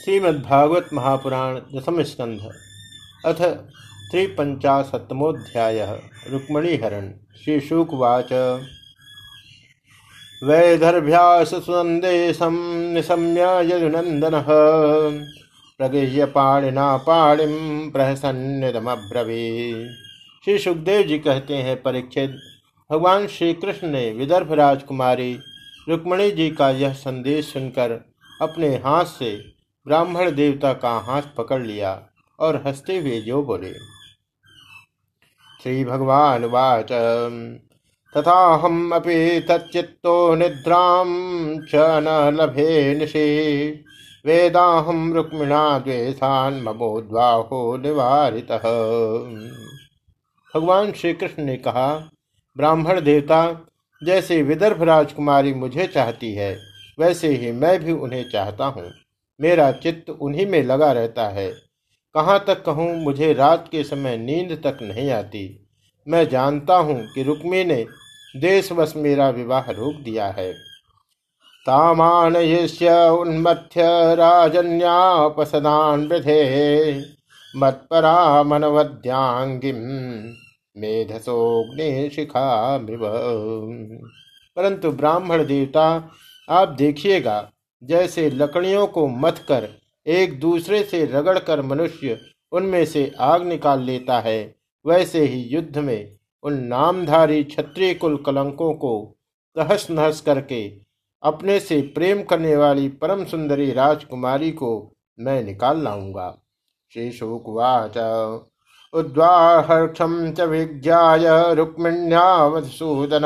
श्रीमद्भागवत महापुराण दशम स्कंध, अथ त्रिपंचाशतमोध्याय रुक्मणीहरण, श्रीशुकवाच। वैदर्भ्यास सुनंदेशम निशम्य यदुनंदन प्रगृह्य पाणिना पाणिम प्रहसन्नदमब्रवी श्री सुखदेव जी कहते हैं, परीक्षित, भगवान श्री कृष्ण ने विदर्भ राजकुमारी रुक्मणी जी का यह संदेश सुनकर अपने हाथ से ब्राह्मण देवता का हाथ पकड़ लिया और हँसते हुए जो बोले श्री भगवान वाच। तथा हम अपि तच्चित्तो निद्रां च न लभे निशे। वेदाहम रुक्मिणा द्वेषान ममोद्वाहो निवारित। भगवान श्री कृष्ण ने कहा, ब्राह्मण देवता, जैसे विदर्भ राजकुमारी मुझे चाहती है, वैसे ही मैं भी उन्हें चाहता हूँ। मेरा चित्त उन्हीं में लगा रहता है। कहाँ तक कहूँ, मुझे रात के समय नींद तक नहीं आती। मैं जानता हूँ कि रुक्मी ने देशवश मेरा विवाह रोक दिया है। तामान उन्मथ्य राजन्यापसदान वृधे। मत्परा मनवद्यांगिम मेधसोग्नि शिखा परंतु ब्राह्मण देवता, आप देखिएगा जैसे लकड़ियों को मथ कर, एक दूसरे से रगड़कर मनुष्य उनमें से आग निकाल लेता है। वैसे ही युद्ध में उन नामधारी क्षत्रिय कुल कलंकों को तहस नहस करके अपने से प्रेम करने वाली परम सुंदरी राजकुमारी को मैं निकाल लाऊँगा। श्री उद्वाहर्षम च विज्ञाय रुक्मिण्यावसूदन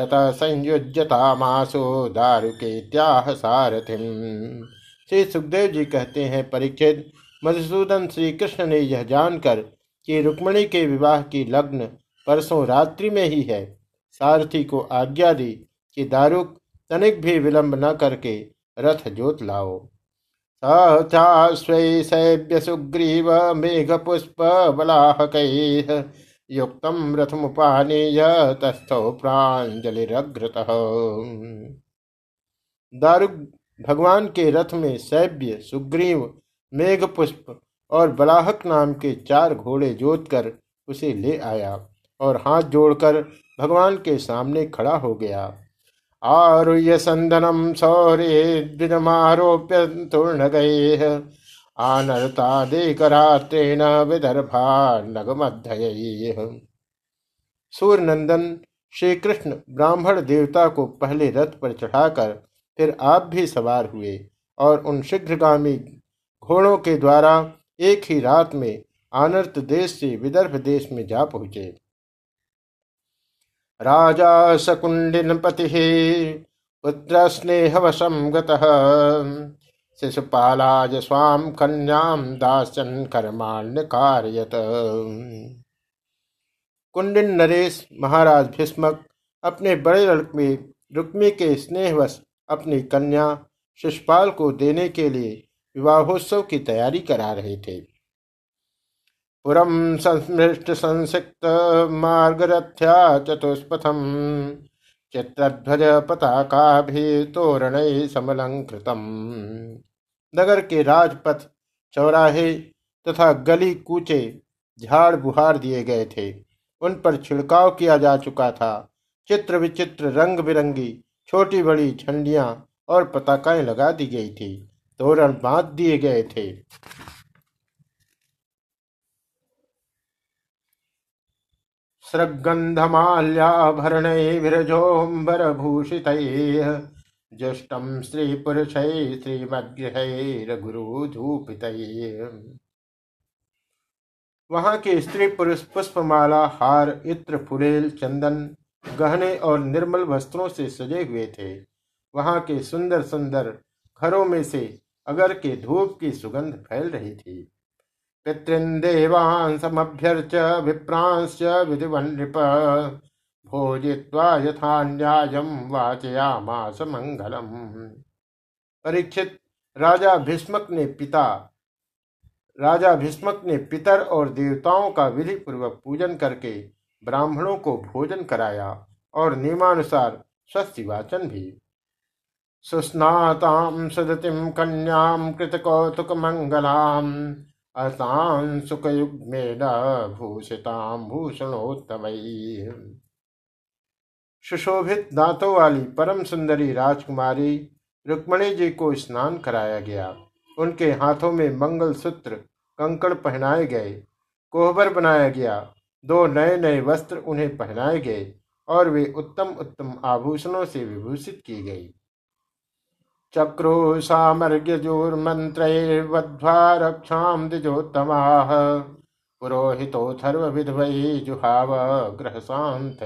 तथा संयुजता मासो दारुके त्याह सारथिम। श्री सुखदेव जी कहते हैं परीक्षित मधुसूदन श्री कृष्ण ने यह जानकर कि रुक्मणी के विवाह की लग्न परसों रात्रि में ही है। सारथी को आज्ञा दी कि दारुक तनिक भी विलंब न करके रथ जोत लाओ। सैभ्य सुग्रीव मेघ पुष्प बलाहक युक्त रथमुपानीय तस्थौ प्राजलिग्रत दारुक भगवान के रथ में सैभ्य सुग्रीव मेघ पुष्प और बलाहक नाम के चार घोड़े जोतकर उसे ले आया और हाथ जोड़कर भगवान के सामने खड़ा हो गया। आरुह्य संदनम सौर्य द्विजमारोप्य तूर्ण गए आनर्तादेकरात्रेण विदर्भा नगमध्य सूर्यनंदन श्री कृष्ण ब्राह्मण देवता को पहले रथ पर चढ़ाकर फिर आप भी सवार हुए और उन शीघ्रगामी घोड़ों के द्वारा एक ही रात में आनर्त देश से विदर्भ देश में जा पहुँचे। राजा शकुंडिन पति, पुत्र स्नेहवशम गतः। शिशुपालाज स्वाम कन्याम दासन कर्माण्य कार्यत कुंडिन नरेश महाराज भीष्मक अपने बड़े लड़के रुक्मी के स्नेहवश अपनी कन्या शिशुपाल को देने के लिए विवाहोत्सव की तैयारी करा रहे थे। पुरम संस्मृष्ट संसिक्त मार्गरथ्या चतुष्पथम, चित्रध्वज पताका भी तोरण समलंकृतम। नगर के राजपथ, चौराहे तथा गली कूचे झाड़ बुहार दिए गए थे। उन पर छिड़काव किया जा चुका था। चित्र विचित्र रंग बिरंगी छोटी बड़ी झंडियाँ और पताकाएँ लगा दी गई थी। तोरण बाँध दिए गए थे। सृगंधमाल्याभरण विरजोम्बर भूषित जुष्टम स्त्री पुरुष श्रीमद्गृहैरगुरुधूपित वहाँ के स्त्री पुरुष पुष्पमाला, हार, इत्र, फुलेल, चंदन, गहने और निर्मल वस्त्रों से सजे हुए थे। वहाँ के सुंदर सुंदर घरों में से अगर के धूप की सुगंध फैल रही थी। पितृन देवांसमभ्यर्च विप्रांश्च विधिवन नृप भोजित्वा यथा वाचयामास मंगलम। परीक्षित राजा भीष्मक ने पिता, राजा भीष्मक ने पितर और देवताओं का विधि पूर्वक पूजन करके ब्राह्मणों को भोजन कराया और नियमानुसार स्वस्ति वाचन भी। सुस्नातां सदतिं कन्यां कृतकौतुकमङ्गलाम् अतां सुखयुग्मेन भूषितां भूषणोत्तमैः। सुशोभित दांतों वाली परम सुंदरी राजकुमारी रुक्मणी जी को स्नान कराया गया। उनके हाथों में मंगल सूत्र कंकड़ पहनाए गए, कोहबर बनाया गया। दो नए नए वस्त्र उन्हें पहनाए गए और वे उत्तम उत्तम आभूषणों से विभूषित की गई। चक्रो सामर्ग्यजोर्मंत्रैर्वध्वा रक्षाम द्विजोत्तमा पुरोहितोथर्व विधवई जुहाव ग्रह शांत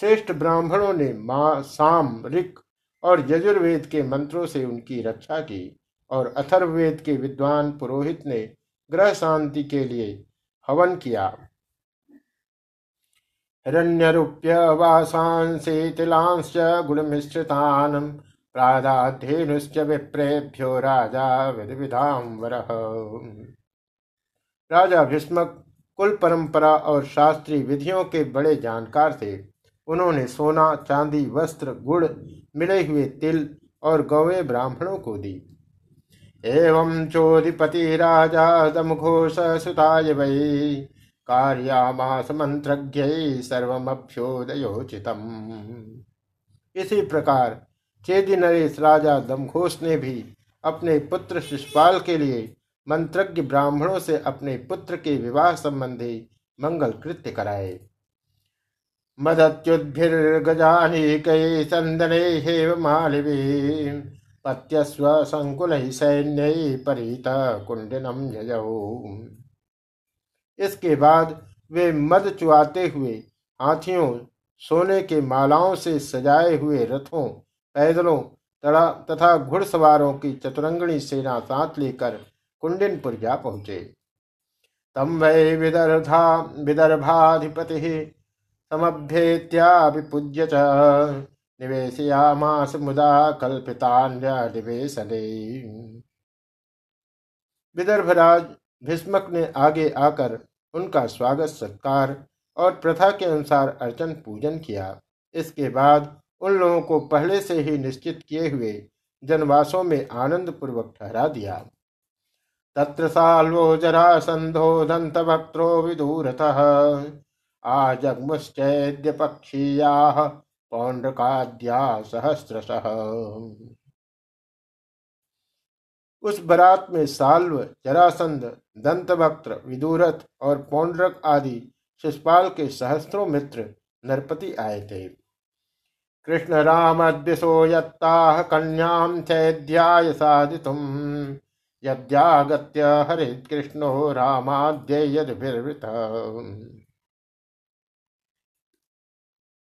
श्रेष्ठ ब्राह्मणों ने मा, साम, ऋक और यजुर्वेद के मंत्रों से उनकी रक्षा की और अथर्ववेद के विद्वान पुरोहित ने ग्रह शांति के लिए हवन किया। हिरण्यरूप्य वासांसे तिलांश्च गुणमिश्रितान् प्रादाधेनुश्च विप्रेभ्यो राजा विधाम्बर राजा भीष्मक कुल परंपरा और शास्त्रीय विधियों के बड़े जानकार थे। उन्होंने सोना, चांदी, वस्त्र, गुड़, मिले हुए तिल और गौवे ब्राह्मणों को दी। एवं चोधिपति राजा दमघोष सुताय वही कार्यामास मंत्रज्ञ सर्वमभ्योदयोचितम। इसी प्रकार चेदी नरेश राजा दमघोष ने भी अपने पुत्र शिषपाल के लिए मंत्रज्ञ ब्राह्मणों से अपने पुत्र के विवाह संबंधी मंगल कृत्य कराए। मदत्युद्भिर्गजानीक संदने हेव मालिवी पत्यस्व संकुल सैन्य परित कुंडनम जयऊ इसके बाद वे मद चुआते हुए हाथियों, सोने के मालाओं से सजाए हुए रथों, पैदलों तथा घुड़सवारों की चतुरंगणी सेना साथ लेकर कुंडिनपुर जा पहुँचे। तम वै विदर्भा विदर्भाधिपति समभ्येत्या विपूज्य च। निवेशयामास मुदा कल्पितान्य विदर्भराज भीष्मक ने आगे आकर उनका स्वागत, सत्कार और प्रथा के अनुसार अर्चन पूजन किया। इसके बाद उन लोगों को पहले से ही निश्चित किए हुए जनवासों में आनंद पूर्वक ठहरा दिया। तत्र साल्वो संधो दंत वक्त्रो विदूरत। आजग्मुश्चैद्य पक्षीया पौंड्रकाद्या सहस्रश उस बरात में साल्व, जरासंध, दंतवक्त्र, विदुरथ और पौंड्रक आदि शिषपाल के सहस्त्रों मित्र नरपति आए थे। कृष्ण राम दिशो यत्ताह कन्याम चैध्याय साधितुम यद्यागत्य हरित कृष्णो रामाद्य यदभिर्वृत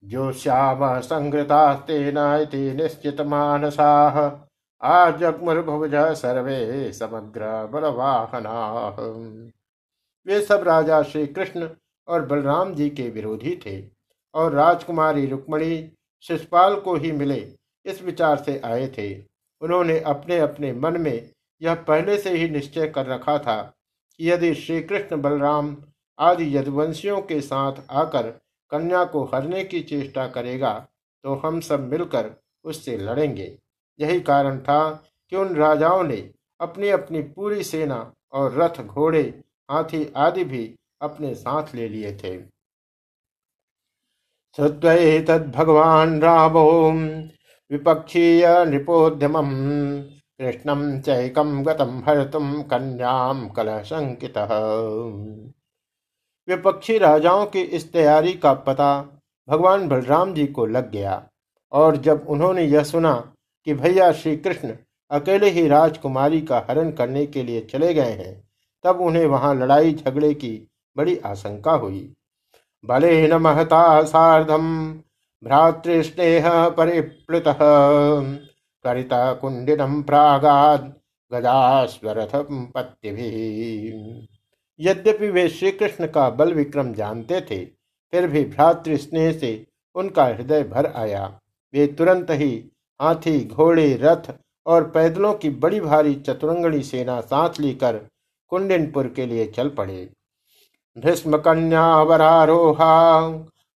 जो श्याम संहृतास्तेन निश्चित मानसाह आजगमुर्भुज सर्वे समग्र बलवाहना वे सब राजा श्री कृष्ण और बलराम जी के विरोधी थे और राजकुमारी रुक्मणी, शिषपाल को ही मिले इस विचार से आए थे। उन्होंने अपने अपने मन में यह पहले से ही निश्चय कर रखा था कि यदि श्री कृष्ण बलराम आदि यदुवंशियों के साथ आकर कन्या को हरने की चेष्टा करेगा तो हम सब मिलकर उससे लड़ेंगे। यही कारण था कि उन राजाओं ने अपनी अपनी पूरी सेना और रथ घोड़े, हाथी आदि भी अपने साथ ले लिए थे। भगवान रामो विपक्षीय नृपोद्यम कृष्णम चैकम गतम हरतुम कन्याम कलह संकित विपक्षी राजाओं की इस तैयारी का पता भगवान बलराम जी को लग गया और जब उन्होंने यह सुना कि भैया श्री कृष्ण अकेले ही राजकुमारी का हरण करने के लिए चले गए हैं, तब उन्हें वहाँ लड़ाई झगड़े की बड़ी आशंका हुई। बले न महता सार्धम भ्रातृस्नेह परिप्लुत, करिता कुंडिनम प्रागाद गदास्वरथ पत्ति यद्यपि वे श्री कृष्ण का बल विक्रम जानते थे, फिर भी भ्रातृ स्नेह से उनका हृदय भर आया। वे तुरंत ही हाथी, घोड़े, रथ और पैदलों की बड़ी भारी चतुरंगणी सेना साथ लेकर कुंडिनपुर के लिए चल पड़े। भीष्म कन्या वरारोहा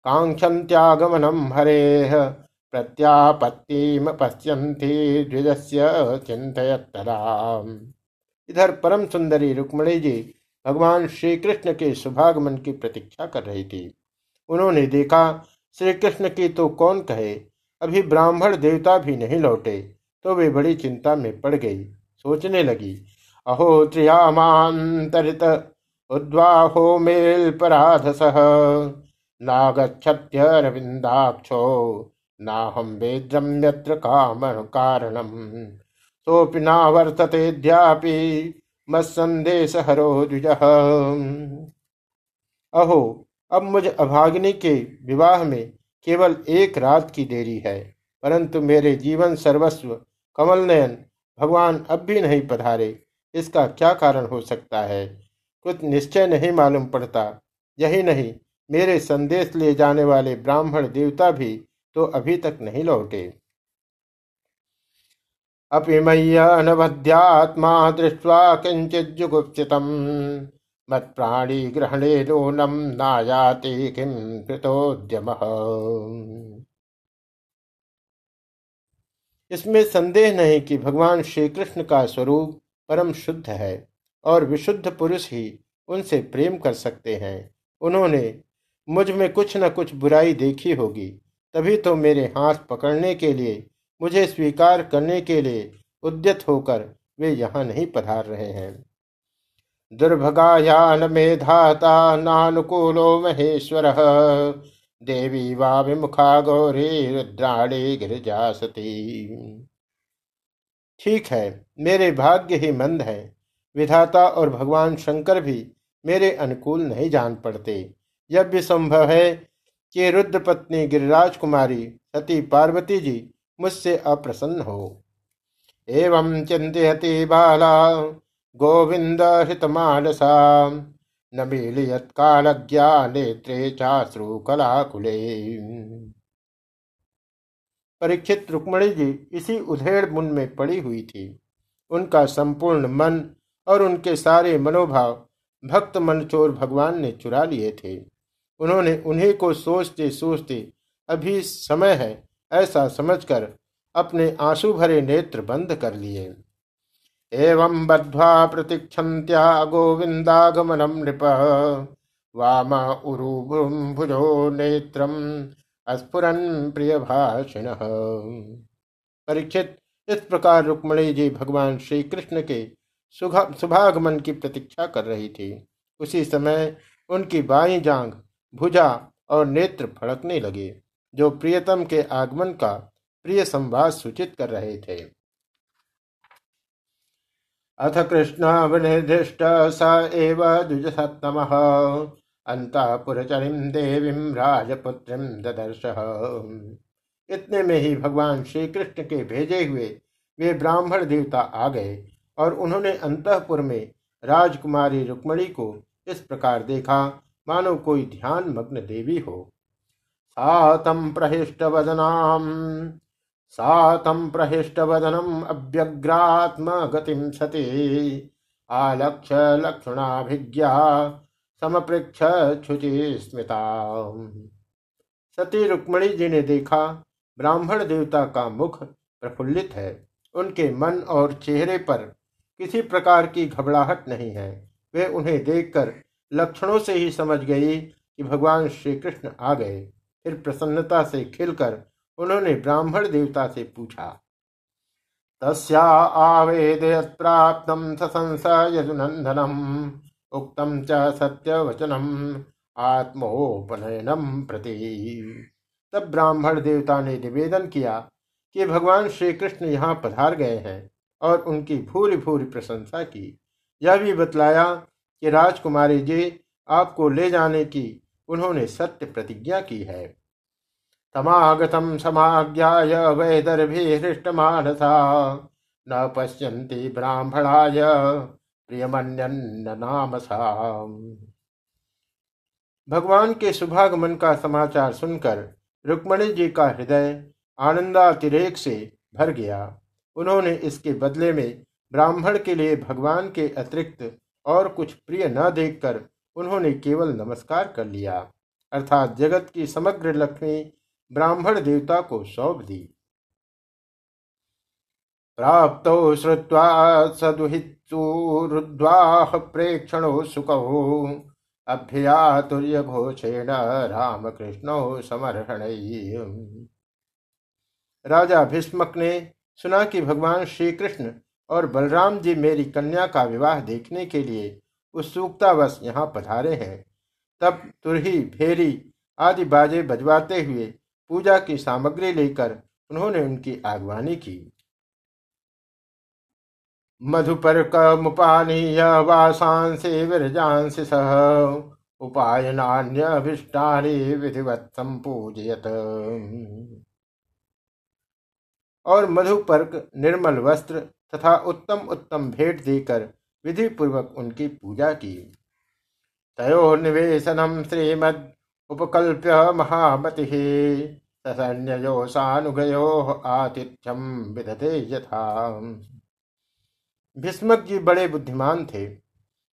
कांक्षन त्यागमनम हरे प्रत्यापत्तिम पश्यन्ति द्विजस्य चिंतयतरा इधर परम सुंदरी रुक्मणी जी भगवान श्री कृष्ण के शुभागमन की प्रतीक्षा कर रही थी। उन्होंने देखा श्री कृष्ण की तो कौन कहे? अभी ब्राह्मण देवता भी नहीं लौटे तो वे बड़ी चिंता में पड़ गई। सोचने लगी, अहो त्रियामांतरित उद्वाहो मेल पराधस। नागछत्यरविंदाक्षो नाहम वेद्रम यत्र काम कारणम। सोपि नावर्ततेद्यापि मत्संदेश हरो द्विज अहो, अब मुझ अभाग्नि के विवाह में केवल एक रात की देरी है, परंतु मेरे जीवन सर्वस्व कमल नयन भगवान अब भी नहीं पधारे। इसका क्या कारण हो सकता है? कुछ निश्चय नहीं मालूम पड़ता। यही नहीं, मेरे संदेश ले जाने वाले ब्राह्मण देवता भी तो अभी तक नहीं लौटे। अपि मय्यनवध्यात्मा दृष्ट्वा किञ्चिज्जुगुप्सितम्। मत्प्राणी ग्रहणे नूनम नायाति किम कृतोद्यम। इसमें संदेह नहीं कि भगवान श्री कृष्ण का स्वरूप परम शुद्ध है और विशुद्ध पुरुष ही उनसे प्रेम कर सकते हैं। उन्होंने, मुझमें कुछ न कुछ बुराई देखी होगी, तभी तो मेरे हाथ पकड़ने के लिए मुझे स्वीकार करने के लिए उद्यत होकर वे यहाँ नहीं पधार रहे हैं। दुर्भगायान मेधाता नानुकूलो महेश्वर, देवी वा विमुखा गौरी रुद्राणी गिरिजा सती ठीक है, मेरे भाग्य ही मंद है। विधाता और भगवान शंकर भी मेरे अनुकूल नहीं जान पड़ते। यह भी संभव है कि रुद्र पत्नी गिरिराज कुमारी सती पार्वती जी मुझसे अप्रसन्न हो। एवं चिंतती बाला, गोविंद हितमानसा, न मीलियत्कालज्ञा नेत्रे चाश्रु कलाकुले। परीक्षित रुक्मणी जी इसी उधेड़ मुन में पड़ी हुई थी। उनका संपूर्ण मन और उनके सारे मनोभाव भक्त मनचोर भगवान ने चुरा लिए थे। उन्होंने उन्हीं को सोचते सोचते अभी समय है ऐसा समझकर अपने आँसू भरे नेत्र बंद कर लिए। एवं बद्ध्वा प्रतीक्षन्त्या गोविंदागमनम नृप। वाम उरुभुजो नेत्रम अस्फुरन प्रिय भाषिण परीक्षित, इस प्रकार रुक्मणी जी भगवान श्री कृष्ण के शुभागमन की प्रतीक्षा कर रही थी। उसी समय उनकी बाई जांग भुजा और नेत्र फड़कने लगे। जो प्रियतम के आगमन का प्रिय संवाद सूचित कर रहे थे। अथ कृष्ण विनिर्दिष्ट स एव द्विजसत्तम। अंतपुरचरिम देवीं राजपुत्रीम ददर्श। इतने में ही भगवान श्री कृष्ण के भेजे हुए वे ब्राह्मण देवता आ गए और उन्होंने अंतपुर में राजकुमारी रुक्मणी को इस प्रकार देखा, मानो कोई ध्यान मग्न देवी हो। सातं प्रहिष्टवदनाम्। सातं प्रहिष्टवदनम् अव्यग्रात्मगतिं सती आलक्ष्य लक्षणाभिज्ञा समपृक्ष छुचि स्मिता सती रुक्मणी जी ने देखा, ब्राह्मण देवता का मुख प्रफुल्लित है। उनके मन और चेहरे पर किसी प्रकार की घबराहट नहीं है। वे उन्हें देखकर लक्षणों से ही समझ गई कि भगवान श्री कृष्ण आ गए। फिर प्रसन्नता से खिलकर उन्होंने ब्राह्मण देवता से पूछा, तस्या आवेद प्राप्त ससंस यदुनंदनम उक्तम च सत्यवचनम, आत्मोपनयनम प्रति। तब ब्राह्मण देवता ने निवेदन किया कि भगवान श्री कृष्ण यहाँ पधार गए हैं और उनकी भूरी भूरी प्रशंसा की। यह भी बतलाया कि राजकुमारी जी, आपको ले जाने की उन्होंने सत्य प्रतिज्ञा की है। तमागतम समाज्ञाय वैदर्भिहृष्टमानसा न पश्यन्ति ब्राह्मणाय प्रियमन्यन्न नामसा भगवान के शुभागमन का समाचार सुनकर रुक्मणी जी का हृदय आनंदातिरेक से भर गया। उन्होंने इसके बदले में ब्राह्मण के लिए भगवान के अतिरिक्त और कुछ प्रिय न देखकर उन्होंने केवल नमस्कार कर लिया, अर्थात जगत की समग्र लक्ष्मी ब्राह्मण देवता को सौंप दी। प्राप्त श्रुवा सदुहितुरुद्वाह प्रेक्षणो सुखो अभ्यातुर्य घोषेण राम कृष्ण समर्हण। राजा भीष्मक ने सुना कि भगवान श्री कृष्ण और बलराम जी मेरी कन्या का विवाह देखने के लिए उत्सुकतावश यहाँ पधारे हैं। तब तुरही, फेरी आदि बाजे बजवाते हुए पूजा की सामग्री लेकर उन्होंने उनकी आगवानी की। मधुपर मुपानीय वासांसे विरजांस सह विधिवत संपूजयत। और मधुपर्क निर्मल वस्त्र तथा उत्तम उत्तम भेंट देकर विधि पूर्वक उनकी पूजा की। तयो निवेशनम श्रीमद उपकल्प्य महामति ससन्यो सानुगयो आतिथ्यम विदते यथा। भीष्मक जी बड़े बुद्धिमान थे।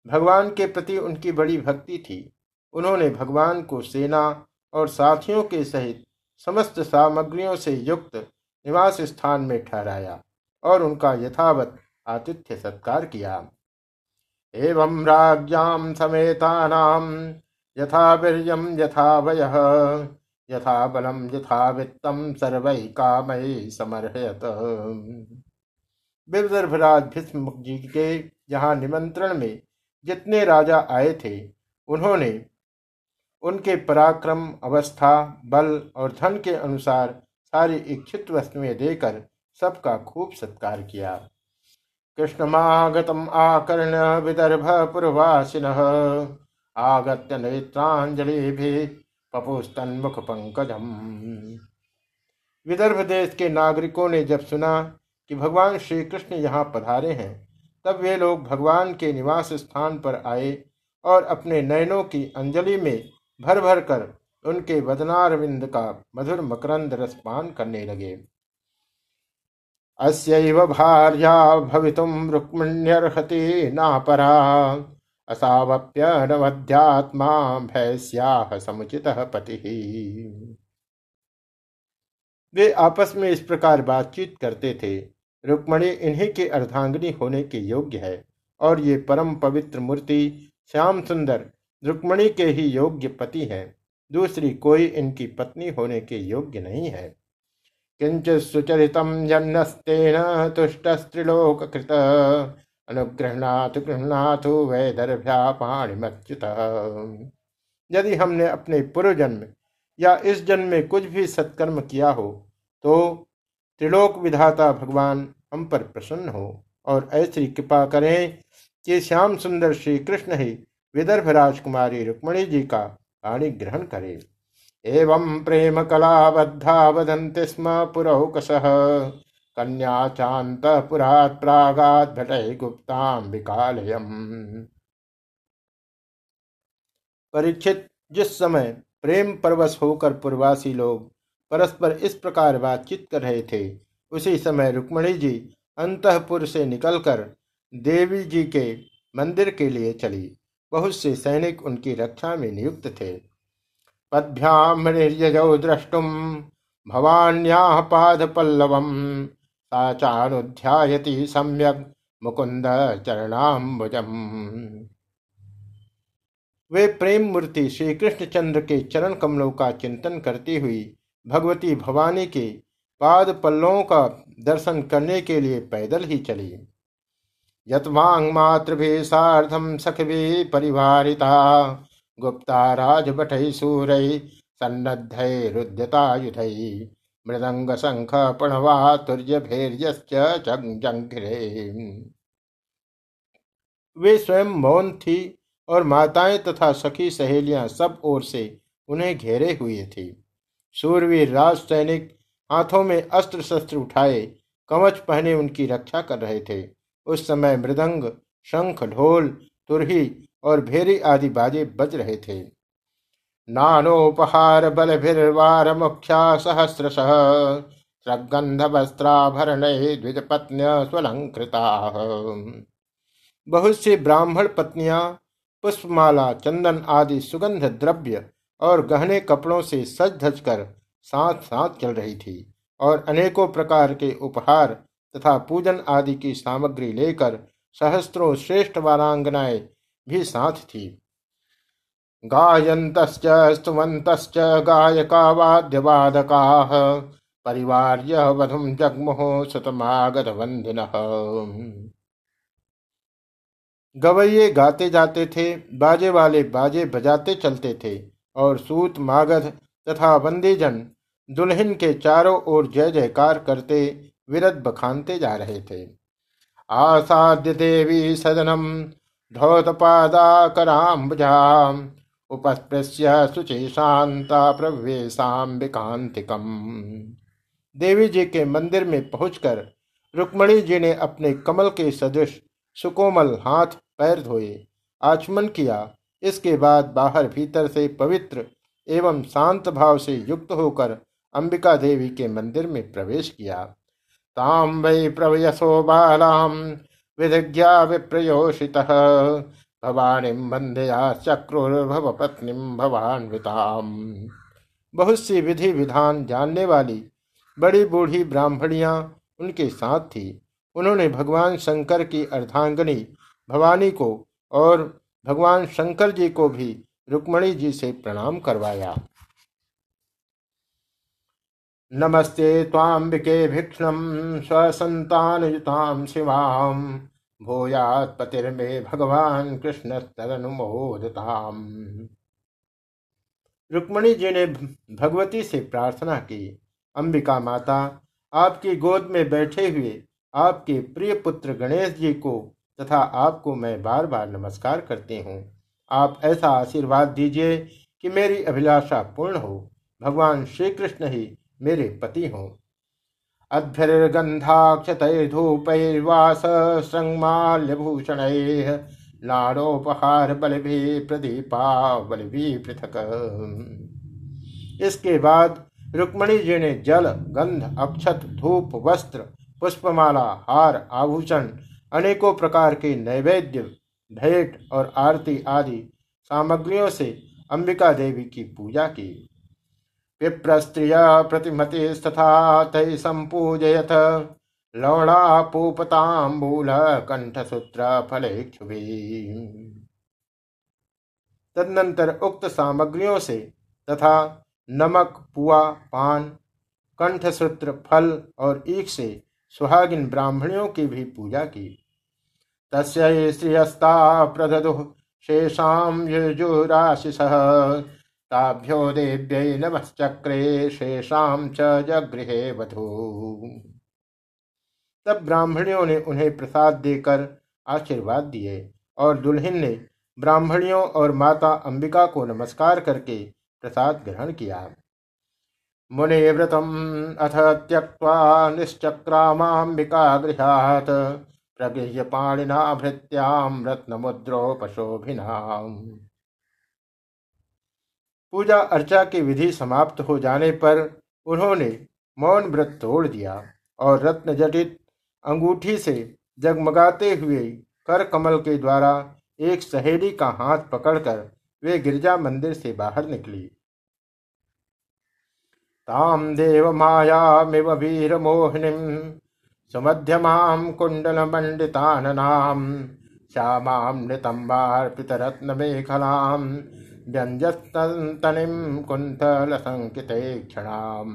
भगवान के प्रति उनकी बड़ी भक्ति थी। उन्होंने भगवान को सेना और साथियों के सहित समस्त सामग्रियों से युक्त निवास स्थान में ठहराया और उनका यथावत आतिथ्य सत्कार किया। एवं राज्ञाम समेतानाम यथा वीर्यम यथा वय, यथा बलम यथा वित्तम सर्वै कामय समर्हयत। विदर्भराज भीष्म जी के यहाँ निमंत्रण में जितने राजा आए थे, उन्होंने उनके पराक्रम, अवस्था, बल और धन के अनुसार सारी इच्छित वस्तुएँ देकर सबका खूब सत्कार किया। कृष्णमागतम आकर्ण विदर्भ पूर्वासिन। आगत्य नेत्रांजलि भी पपुस्तन मुख पंकजम विदर्भ देश के नागरिकों ने जब सुना कि भगवान श्री कृष्ण यहाँ पधारे हैं, तब वे लोग भगवान के निवास स्थान पर आए और अपने नयनों की अंजलि में भर भर कर उनके वदनारविंद का मधुर मकरंद रसपान करने लगे। अस्यैव भार्या भवितुम रुक्मिण्यर्हति नापरा। असावप्यनवध्यात्मा भैस्याह समुचित पति। वे आपस में इस प्रकार बातचीत करते थे। रुक्मणी इन्हीं के अर्धांगिनी होने के योग्य है और ये परम पवित्र मूर्ति श्याम सुंदर रुक्मणी के ही योग्य पति हैं। दूसरी कोई इनकी पत्नी होने के योग्य नहीं है। किंचित सुचरित जन्नस्तेन तुष्ट स्त्रिलोक कृत अनुग्रहणाथ गृहनाथ वैदर्भ्या पाणिमच्युत यदि हमने अपने पूर्व जन्म या इस जन्म में कुछ भी सत्कर्म किया हो तो त्रिलोक विधाता भगवान हम पर प्रसन्न हो और ऐसी कृपा करें कि श्याम सुंदर श्री कृष्ण ही विदर्भ राजकुमारी रुक्मणी जी का पाणी ग्रहण करे। एवं प्रेम कलाबद्धा वदंति स्म पुरौकस कन्या चांत पुरात प्रागात भटय गुप्ताम विकालयम। परीक्षित जिस समय प्रेम परवश होकर पूर्वासी लोग परस्पर इस प्रकार बातचीत कर रहे थे, उसी समय रुक्मणी जी अंतपुर से निकलकर देवी जी के मंदिर के लिए चली। बहुत से सैनिक उनकी रक्षा में नियुक्त थे। पद्भ्याम द्रष्टुम। भवान्या पाद पल्लवम साचानुध्यायति सम्यक मुकुंद चरणाम्बुजम वे प्रेम मूर्ति श्री कृष्णचंद्र के चरण कमलों का चिंतन करती हुई भगवती भवानी के पाद पल्लों का दर्शन करने के लिए पैदल ही चली। यतवांग मातृ भी साधम सख भी परिवारिता। गुप्ता राजभट सूर सन्नद्धय रुद्यतायुधय मृदंग शंख प्रणवा तुर्य वे स्वयं मौन थी और माताएँ तथा सखी सहेलियाँ सब ओर से उन्हें घेरे हुए थी। सूरवीर राज सैनिक हाथों में अस्त्र शस्त्र उठाए, कवच पहने उनकी रक्षा कर रहे थे। उस समय मृदंग, शंख, ढोल, तुरही और भेरी आदि बाजे बज रहे थे। नानोपहार बल भिर्वार मुख्या सहस्र सगंध वस्त्राभरण द्विज पत्न्य स्वलंकृता। बहुत सी ब्राह्मण पत्नियाँ, पुष्पमाला, चंदन आदि सुगंध द्रव्य और गहने कपड़ों से सज धज कर साथ साथ चल रही थी और अनेकों प्रकार के उपहार तथा पूजन आदि की सामग्री लेकर सहस्त्रों श्रेष्ठ वारांगनाएँ भी साथ थी। गायंत स्तुवंत गायका वाद्यवादका परिवार वधुम जगमोह सुतमागत वंदिन गवैये गाते जाते थे, बाजे वाले बाजे बजाते चलते थे और सूत, मागध तथा बंदीजन दुल्हन के चारों ओर जय जयकार करते विरत बखानते जा रहे थे। आसाद्य देवी सदनम धौतपादाकराम्बुजाम उपस्पृश्य शुचि शांता प्रवेशाम्बिकांतिकम देवी जी के मंदिर में पहुंचकर रुक्मणी जी ने अपने कमल के सदृश सुकोमल हाथ पैर धोए, आचमन किया। इसके बाद बाहर भीतर से पवित्र एवं शांत भाव से युक्त होकर अंबिका देवी के मंदिर में प्रवेश किया। ताम वै प्रवयसो बालाम विधिज्ञा विप्रयोषित भवानी बंदया चक्रुर्भव भवान्विताम। बहुत सी विधि विधान जानने वाली, बड़ी बूढ़ी ब्राह्मणियाँ उनके साथ थी। उन्होंने भगवान शंकर की अर्धांगनी भवानी को और भगवान शंकर जी को भी रुक्मणी जी से प्रणाम करवाया। नमस्ते ताम्बिके भिक्षण स्वसंतानुताम शिवाम। भूयात पतिर्मे भगवान कृष्ण तदनुमोदताम रुक्मणी जी ने भगवती से प्रार्थना की। अंबिका माता, आपकी गोद में बैठे हुए आपके प्रिय पुत्र गणेश जी को तथा आपको मैं बार बार नमस्कार करती हूँ। आप ऐसा आशीर्वाद दीजिए कि मेरी अभिलाषा पूर्ण हो। भगवान श्री कृष्ण ही मेरे पति हों। अध्वर्गंधाक्षतैर्धूपैर्वास संमाल्यभूषण लाड़ोपहार बल भी प्रदीपा बल भी पृथक इसके बाद रुक्मणी जी ने जल, गंध, अक्षत, धूप, वस्त्र, पुष्पमाला, हार, आभूषण, अनेकों प्रकार के नैवेद्य, भेंट और आरती आदि सामग्रियों से अंबिका देवी की पूजा की। विप्रस्त्रिय प्रतिमतिस्तथा तै संपूजयथ लवणापूपताम्बूल कंठसूत्र फलेक्षुभि तदनंतर उक्त सामग्रियों से तथा नमक, पुआ, पान, कंठसूत्र, फल और ईख से सुहागिन ब्राह्मणियों की भी पूजा की। तस्य श्रियस्ता प्रदु शेषाम युजुराशिष। ताभ्यो देव्य नमश्चक्रे शेषाम च जगृहे वधु। तब ब्राह्मणियों ने उन्हें प्रसाद देकर आशीर्वाद दिए और दुल्हन ने ब्राह्मणियों और माता अंबिका को नमस्कार करके प्रसाद ग्रहण किया। मुनिव्रतम अथ त्यक्त्वा निश्चक्रामाम्बिका गृहात् प्रगृह्य पाणिना भृत्याम रत्नमुद्रोपशोभिनाम। पूजा अर्चा की विधि समाप्त हो जाने पर उन्होंने मौन व्रत तोड़ दिया और रत्न जटित अंगूठी से जगमगाते हुए कर कमल के द्वारा एक सहेली का हाथ पकड़कर वे गिरजा मंदिर से बाहर निकली। ताम देव मायामिव वीरमोहिनीं सुमध्यमां कुण्डलमण्डिताननां श्यामां नितम्बार्पितरत्नमेखलां व्यञ्जस्तन्तनिं कुन्तलसङ्किते क्षणाम्।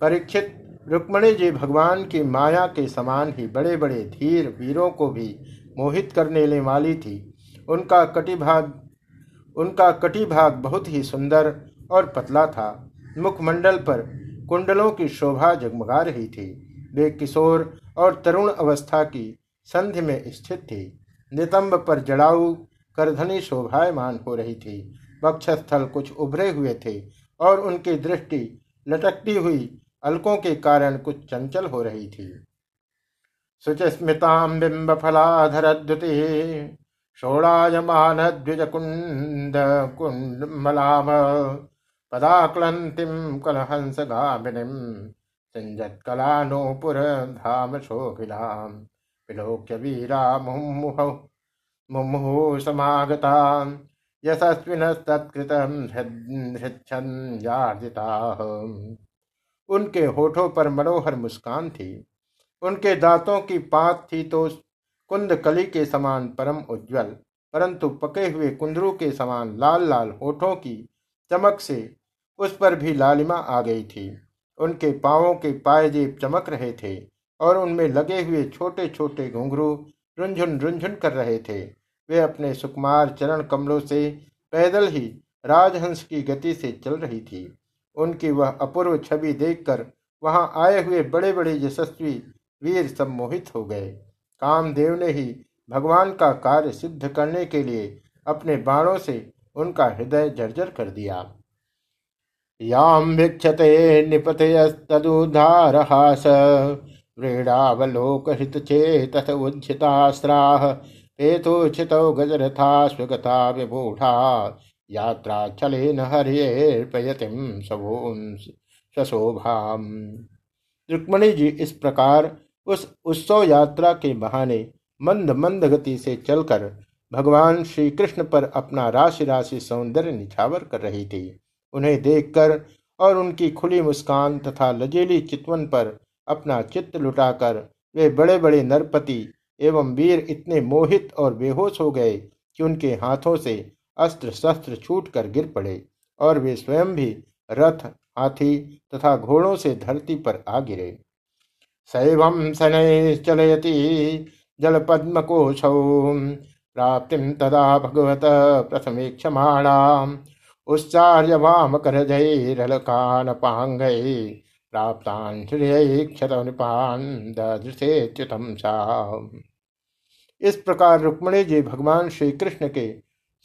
परीक्षित रुक्मणी जी भगवान की माया के समान ही बड़े बड़े धीर वीरों को भी मोहित करने वाली थी। उनका कटिभाग उनका कटिभाग बहुत ही सुंदर और पतला था। मुखमंडल पर कुंडलों की शोभा जगमगा रही थी। वे किशोर और तरुण अवस्था की संधि में स्थित थी। नितंब पर जड़ाऊ करधनी शोभायमान हो रही थी। वक्षस्थल कुछ उभरे हुए थे और उनकी दृष्टि लटकती हुई अलकों के कारण कुछ चंचल हो रही थी। शुचिस्मिताम बिंब फलाधरद्युति षोड़ायमान द्विज कुंड कुंडमलाभ पदाक्लन्तिं विलोक्य वीरा मुमुः समागता यशस्विन तत्कृत उनके होठों पर मनोहर मुस्कान थी। उनके दांतों की पात थी तो कुंद कली के समान परम उज्जवल, परंतु पके हुए कुंदरू के समान लाल लाल होठों की चमक से उस पर भी लालिमा आ गई थी। उनके पांवों के पायजेब चमक रहे थे और उनमें लगे हुए छोटे छोटे घुंघरू रुंझुन रुंझुन कर रहे थे। वे अपने सुकुमार चरण कमलों से पैदल ही राजहंस की गति से चल रही थी। उनकी वह अपूर्व छवि देखकर वहाँ आए हुए बड़े बड़े यशस्वी वीर सम्मोहित हो गए। कामदेव ने ही भगवान का कार्य सिद्ध करने के लिए अपने बाणों से उनका हृदय जर्जर कर दिया। याम भिक्षते निपतयस्तुधारहास व्रीडावलोक हित चेत उज्जितास्त्राह पेतोचित गजरथा स्वगता विमूढ़ा। यात्रा चले न हरियर्पयतिम सशोभाम रुक्मणी जी, इस प्रकार उस उत्सव यात्रा के बहाने मंद मंद गति से चलकर भगवान श्री कृष्ण पर अपना राशि राशि सौंदर्य निछावर कर रही थी। उन्हें देखकर और उनकी खुली मुस्कान तथा लजेली चितवन पर अपना चित्त लुटाकर वे बड़े बड़े नरपति एवं वीर इतने मोहित और बेहोश हो गए कि उनके हाथों से अस्त्र शस्त्र छूट कर गिर पड़े और वे स्वयं भी रथ, हाथी तथा घोड़ों से धरती पर आ गिरे। शैव शनै चलयति जल पद्म कोशौ प्राप्ति तदा भगवत प्रथमेक्षमाणाम उच्चार्य वाम कर जयरलकान पांगय प्राप्तान क्षत निपान दृशेच्युतम इस प्रकार रुक्मणी जी भगवान श्री कृष्ण के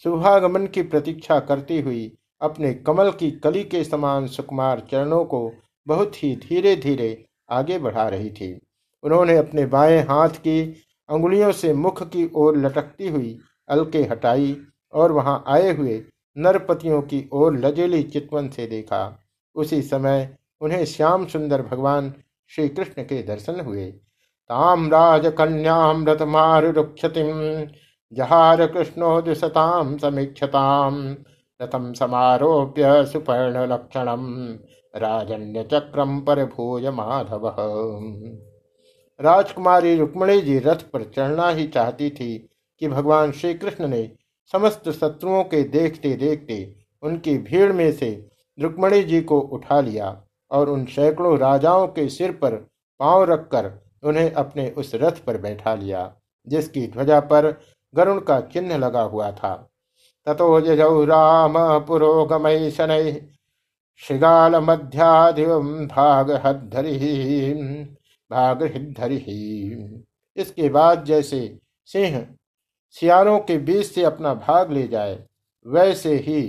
शुभागमन की प्रतीक्षा करती हुई अपने कमल की कली के समान सुकुमार चरणों को बहुत ही धीरे धीरे आगे बढ़ा रही थी। उन्होंने अपने बाएँ हाथ की अंगुलियों से मुख की ओर लटकती हुई अलके हटाई और वहाँ आए हुए नरपतियों की ओर लजेली चितवन से देखा। उसी समय उन्हें श्याम सुंदर भगवान श्री कृष्ण के दर्शन हुए। ताम राज कन्याम रथमारुक्षतिम जहार कृष्णो दिशताम समीक्षताम रथम समारोप्य सुपर्ण लक्षणम राजन्य चक्रम पर भूय माधव। राजकुमारी रुक्मणी जी रथ पर चढ़ना ही चाहती थी कि भगवान श्री कृष्ण ने समस्त शत्रुओं के देखते देखते उनकी भीड़ में से रुक्मणी जी को उठा लिया और उन सैकड़ों राजाओं के सिर पर पाँव रखकर उन्हें अपने उस रथ पर बैठा लिया, जिसकी ध्वजा पर गरुण का चिन्ह लगा हुआ था। ततो राम पुरोगमय शनै श्रृगाल मध्याधिम भाग भाग भागधरि इसके बाद जैसे सिंह सियारों के बीच से अपना भाग ले जाए, वैसे ही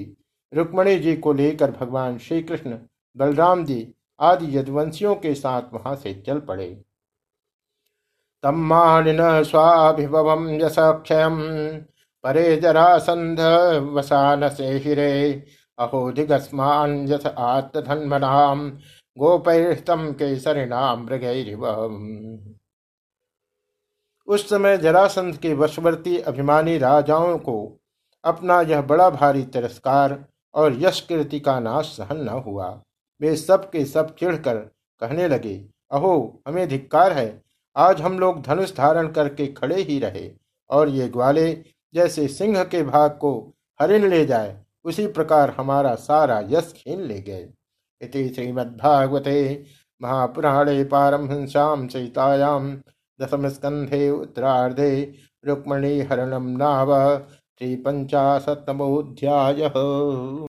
रुक्मणी जी को लेकर भगवान श्री कृष्ण बलराम जी आदि यदवंशियों के साथ वहाँ से चल पड़े। तम्मानिन स्वाभिभवं यशक्षयं परे जरासन्ध वसान से हिरे। यथ गोपैस्तम केसरिणाम मृगैरिव। उस समय जरासंध के वशवर्ती अभिमानी राजाओं को अपना यह बड़ा भारी तिरस्कार और यश कीर्ति का नाश सहन न हुआ। वे सब के सब चिढ़कर कहने लगे, अहो, हमें धिक्कार है आज हम लोग धनुष धारण करके खड़े ही रहे और ये ग्वाले जैसे सिंह के भाग को हरिण ले जाए, उसी प्रकार हमारा सारा यश छीन ले गए। इति श्रीमद्भागवते महापुराणे दशम स्कंधे उत्तरार्धे रुक्मणी हरणम नाव पंचाशतमोध्याय